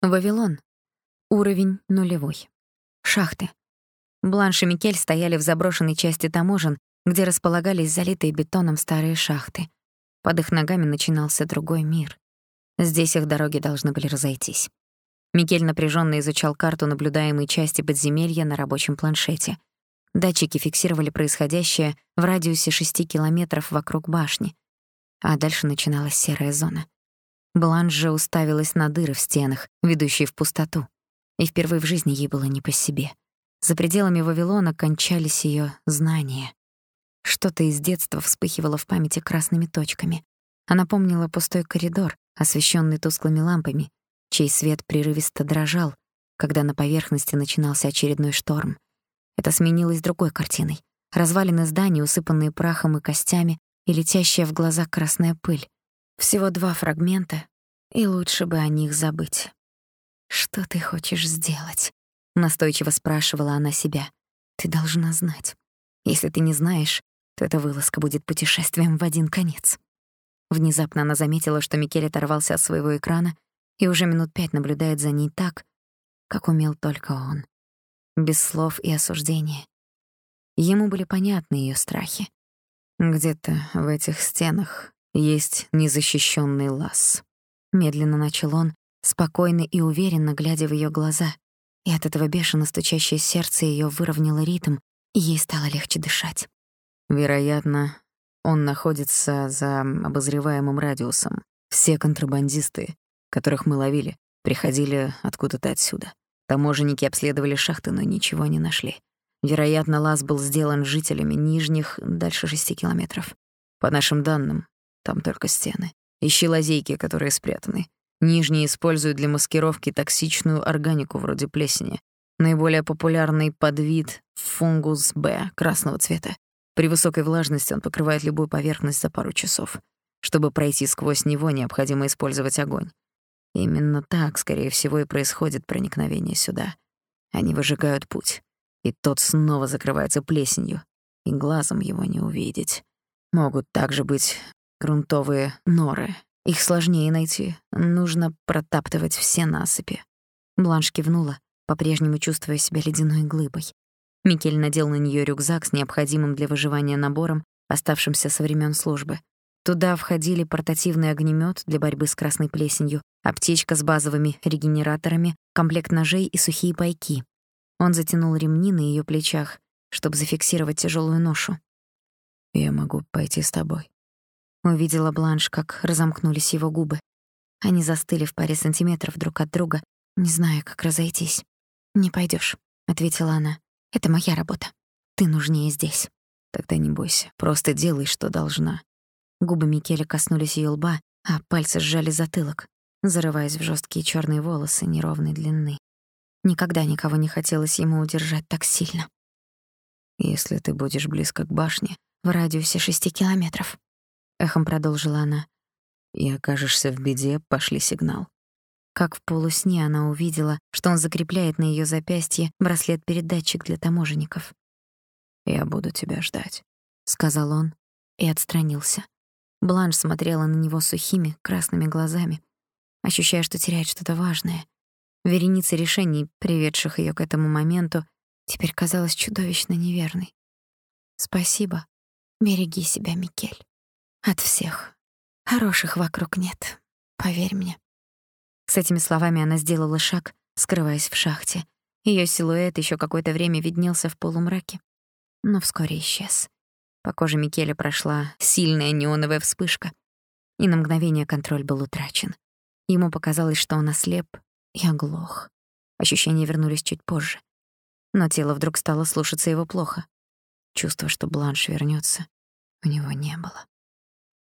Вавилон. Уровень нулевой. Шахты. Бланш и Микель стояли в заброшенной части таможен, где располагались залитые бетоном старые шахты. Под их ногами начинался другой мир. Здесь их дороги должны были разойтись. Микель напряженно изучал карту наблюдаемой части подземелья на рабочем планшете. Датчики фиксировали происходящее в радиусе 6 километров вокруг башни. А дальше начиналась серая зона. Бланш уставилась на дыры в стенах, ведущие в пустоту. И впервые в жизни ей было не по себе. За пределами Вавилона кончались ее знания. Что-то из детства вспыхивало в памяти красными точками. Она помнила пустой коридор, освещенный тусклыми лампами, чей свет прерывисто дрожал, когда на поверхности начинался очередной шторм. Это сменилось другой картиной. Развалины зданий, усыпанные прахом и костями, и летящая в глаза красная пыль. Всего два фрагмента, и лучше бы о них забыть. «Что ты хочешь сделать?» — настойчиво спрашивала она себя. «Ты должна знать. Если ты не знаешь, то эта вылазка будет путешествием в один конец». Внезапно она заметила, что Микель оторвался от своего экрана и уже минут пять наблюдает за ней так, как умел только он. Без слов и осуждения. Ему были понятны ее страхи. Где-то в этих стенах есть незащищенный лаз. Медленно начал он, спокойно и уверенно глядя в ее глаза. И от этого бешено стучащее сердце ее выровняло ритм, и ей стало легче дышать. Вероятно, он находится за обозреваемым радиусом. Все контрабандисты, которых мы ловили, приходили откуда-то отсюда. Таможенники обследовали шахты, но ничего не нашли. Вероятно, лаз был сделан жителями нижних дальше шести километров. По нашим данным, там только стены. Ищи лазейки, которые спрятаны. Нижние используют для маскировки токсичную органику вроде плесени. Наиболее популярный подвид — фунгус Б красного цвета. При высокой влажности он покрывает любую поверхность за пару часов. Чтобы пройти сквозь него, необходимо использовать огонь. Именно так, скорее всего, и происходит проникновение сюда. Они выжигают путь, и тот снова закрывается плесенью, и глазом его не увидеть. Могут также быть грунтовые норы. Их сложнее найти. Нужно протаптывать все насыпи. Бланш кивнула, по-прежнему чувствуя себя ледяной глыбой. Микель надел на нее рюкзак с необходимым для выживания набором, оставшимся со времен службы. Туда входили портативный огнемет для борьбы с красной плесенью, аптечка с базовыми регенераторами, комплект ножей и сухие пайки. Он затянул ремни на ее плечах, чтобы зафиксировать тяжелую ношу. «Я могу пойти с тобой», Увидела Бланш, как разомкнулись его губы. Они застыли в паре сантиметров друг от друга, не зная, как разойтись. «Не пойдёшь», — ответила она. «Это моя работа. Ты нужнее здесь». «Тогда не бойся. Просто делай, что должна». Губы Микеля коснулись её лба, а пальцы сжали затылок, зарываясь в жёсткие чёрные волосы неровной длины. Никогда никого не хотелось ему удержать так сильно. «Если ты будешь близко к башне, в радиусе шести километров, эхом продолжила она. И окажешься в беде, пошли сигнал. Как в полусне она увидела, что он закрепляет на её запястье браслет-передатчик для таможенников. «Я буду тебя ждать», — сказал он и отстранился. Бланш смотрела на него сухими, красными глазами, ощущая, что теряет что-то важное. Вереница решений, приведших её к этому моменту, теперь казалась чудовищно неверной. «Спасибо. Береги себя, Микель». От всех. Хороших вокруг нет, поверь мне. С этими словами она сделала шаг, скрываясь в шахте. Её силуэт ещё какое-то время виднелся в полумраке, но вскоре исчез. По коже Микеля прошла сильная неоновая вспышка, и на мгновение контроль был утрачен. Ему показалось, что он ослеп и оглох. Ощущения вернулись чуть позже. Но тело вдруг стало слушаться его плохо. Чувство, что Бланш вернётся, у него не было.